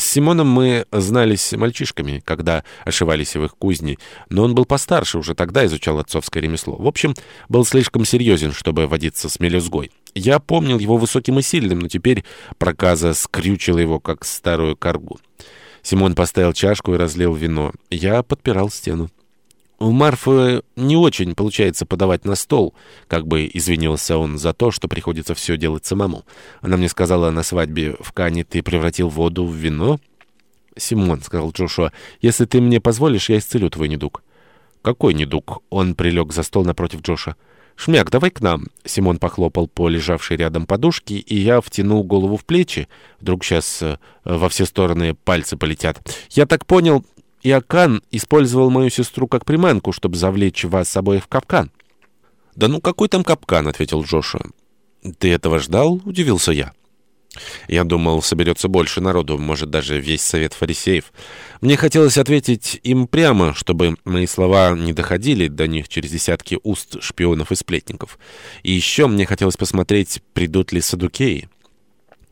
С Симоном мы знались мальчишками, когда ошивались в их кузне, но он был постарше, уже тогда изучал отцовское ремесло. В общем, был слишком серьезен, чтобы водиться с мелюзгой. Я помнил его высоким и сильным, но теперь проказа скрючила его, как старую коргу. Симон поставил чашку и разлил вино. Я подпирал стену. У Марфы не очень получается подавать на стол, как бы извинился он за то, что приходится все делать самому. Она мне сказала на свадьбе в Кане, ты превратил воду в вино. «Симон», — сказал Джошуа, — «если ты мне позволишь, я исцелю твой недуг». «Какой недуг?» Он прилег за стол напротив Джоша. «Шмяк, давай к нам!» Симон похлопал по лежавшей рядом подушке, и я втянул голову в плечи. Вдруг сейчас э, во все стороны пальцы полетят. «Я так понял, Иокан использовал мою сестру как приманку, чтобы завлечь вас собой в капкан». «Да ну какой там капкан?» — ответил Джошуа. «Ты этого ждал?» — удивился я. Я думал, соберется больше народу, может, даже весь совет фарисеев. Мне хотелось ответить им прямо, чтобы мои слова не доходили до них через десятки уст шпионов и сплетников. И еще мне хотелось посмотреть, придут ли садукеи.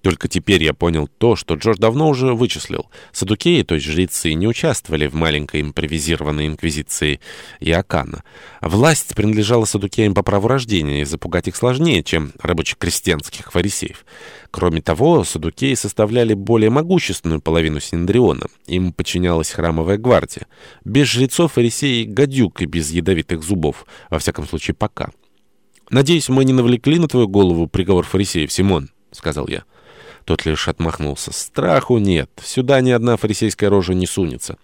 Только теперь я понял то, что Джордж давно уже вычислил. Садукеи, то есть жрецы, не участвовали в маленькой импровизированной инквизиции Иокана. Власть принадлежала садукеям по праву рождения, и запугать их сложнее, чем рабоче-крестьянских фарисеев. Кроме того, садукеи составляли более могущественную половину Синдриона. Им подчинялась храмовая гвардия. Без жрецов фарисеи — гадюк и без ядовитых зубов, во всяком случае пока. «Надеюсь, мы не навлекли на твою голову приговор фарисеев, Симон», — сказал я. Тот лишь отмахнулся. «Страху нет. Сюда ни одна фарисейская рожа не сунется.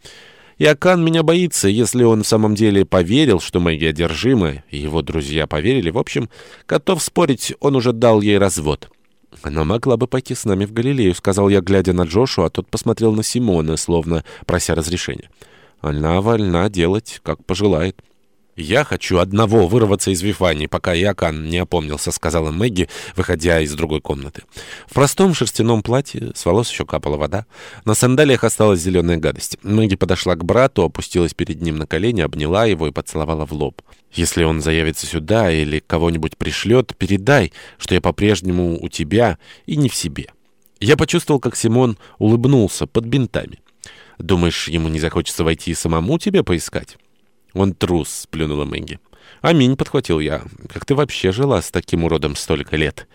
Иокан меня боится, если он в самом деле поверил, что маги одержимы, и его друзья поверили. В общем, готов спорить, он уже дал ей развод». «Она могла бы пойти с нами в Галилею», — сказал я, глядя на Джошу, а тот посмотрел на Симона, словно прося разрешения. «Она вольна делать, как пожелает». «Я хочу одного вырваться из Вифании, пока Иокан не опомнился», — сказала Мэгги, выходя из другой комнаты. В простом шерстяном платье, с волос еще капала вода. На сандалиях осталась зеленая гадость. Мэгги подошла к брату, опустилась перед ним на колени, обняла его и поцеловала в лоб. «Если он заявится сюда или кого-нибудь пришлет, передай, что я по-прежнему у тебя и не в себе». Я почувствовал, как Симон улыбнулся под бинтами. «Думаешь, ему не захочется войти и самому тебе поискать?» «Он трус», — сплюнула Мэгги. «Аминь», — подхватил я. «Как ты вообще жила с таким уродом столько лет?»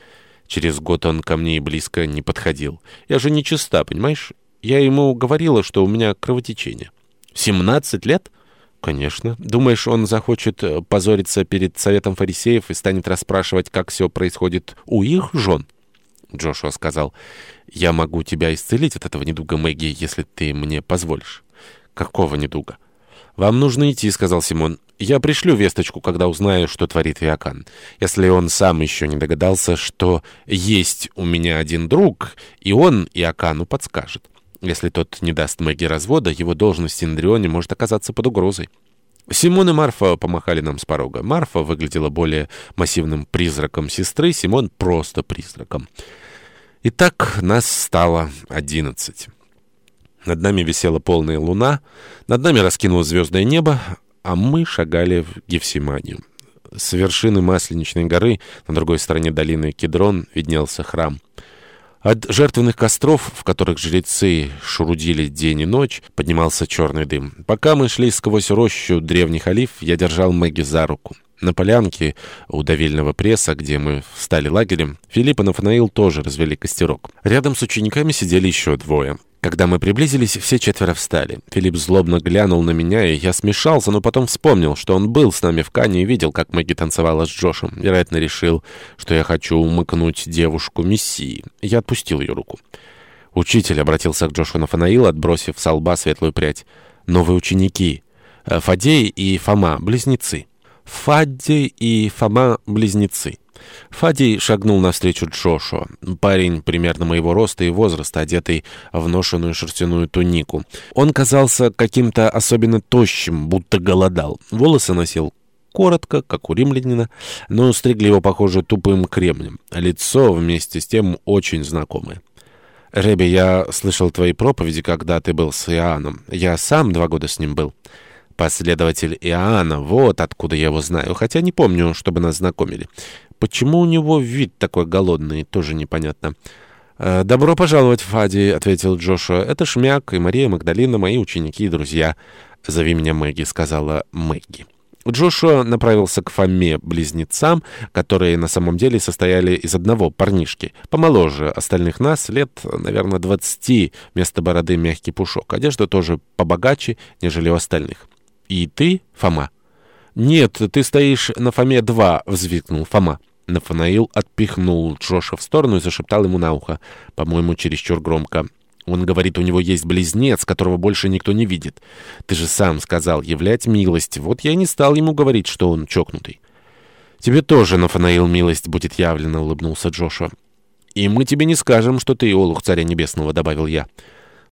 Через год он ко мне и близко не подходил. Я же нечиста, понимаешь? Я ему говорила, что у меня кровотечение. «Семнадцать лет?» «Конечно. Думаешь, он захочет э, позориться перед советом фарисеев и станет расспрашивать, как все происходит у их жен?» Джошуа сказал, «Я могу тебя исцелить от этого недуга, Мэгги, если ты мне позволишь». «Какого недуга?» «Вам нужно идти», — сказал Симон. «Я пришлю весточку, когда узнаю, что творит Иокан. Если он сам еще не догадался, что есть у меня один друг, и он Иокану подскажет. Если тот не даст Мэгги развода, его должность в Синдрионе может оказаться под угрозой». Симон и Марфа помахали нам с порога. Марфа выглядела более массивным призраком сестры, Симон — просто призраком. Итак, нас стало одиннадцать. Над нами висела полная луна, над нами раскинулось звездное небо, а мы шагали в Гефсиманию. С вершины Масленичной горы, на другой стороне долины Кедрон, виднелся храм. От жертвенных костров, в которых жрецы шурудили день и ночь, поднимался черный дым. Пока мы шли сквозь рощу древних олив, я держал Мэгги за руку. На полянке у давильного пресса, где мы встали лагерем, Филипп и Нафанаил тоже развели костерок. Рядом с учениками сидели еще двое. Когда мы приблизились, все четверо встали. Филипп злобно глянул на меня, и я смешался, но потом вспомнил, что он был с нами в Кане и видел, как Мэгги танцевала с Джошем. Вероятно, решил, что я хочу умыкнуть девушку Мессии. Я отпустил ее руку. Учитель обратился к Джошу Нафанаил, отбросив с лба светлую прядь. «Новые ученики. Фадей и Фома, близнецы». «Фадей и Фома, близнецы». Фадий шагнул навстречу Джошуа. Парень примерно моего роста и возраста, одетый в ношеную шерстяную тунику. Он казался каким-то особенно тощим, будто голодал. Волосы носил коротко, как у римлянина, но стригли его, похоже, тупым кремнем. Лицо вместе с тем очень знакомое. «Рэби, я слышал твои проповеди, когда ты был с Иоанном. Я сам два года с ним был». «Последователь Иоанна, вот откуда я его знаю, хотя не помню, чтобы нас знакомили. Почему у него вид такой голодный, тоже непонятно. «Э, «Добро пожаловать, Фади», — ответил Джошуа. «Это Шмяк и Мария Магдалина, мои ученики и друзья». «Зови меня Мэгги», — сказала Мэгги. Джошуа направился к Фоме-близнецам, которые на самом деле состояли из одного парнишки. Помоложе остальных нас, лет, наверное, двадцати, вместо бороды мягкий пушок. Одежда тоже побогаче, нежели у остальных. «И ты, Фома?» «Нет, ты стоишь на Фоме-2», — взвикнул Фома. Нафанаил отпихнул Джоша в сторону и зашептал ему на ухо, по-моему, чересчур громко. Он говорит, у него есть близнец, которого больше никто не видит. Ты же сам сказал являть милость. Вот я и не стал ему говорить, что он чокнутый. Тебе тоже, Нафанаил, милость будет явлена, улыбнулся Джоша. И мы тебе не скажем, что ты олух царя небесного, добавил я.